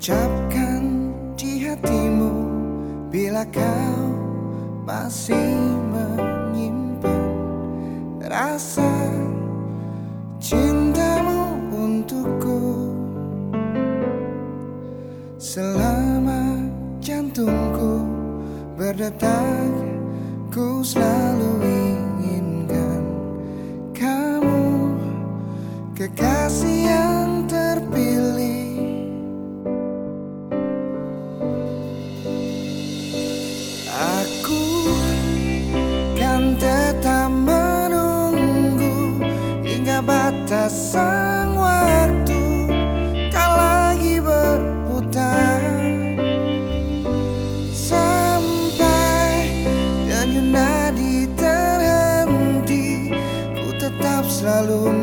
Ucapkan di hatimu bila kau masih menyimpan rasa cintamu untukku. Selama jantungku berdetak ku selalu Sang waktu kala lagi berputar. Sampai denyut nadi terhenti ku tetap selalu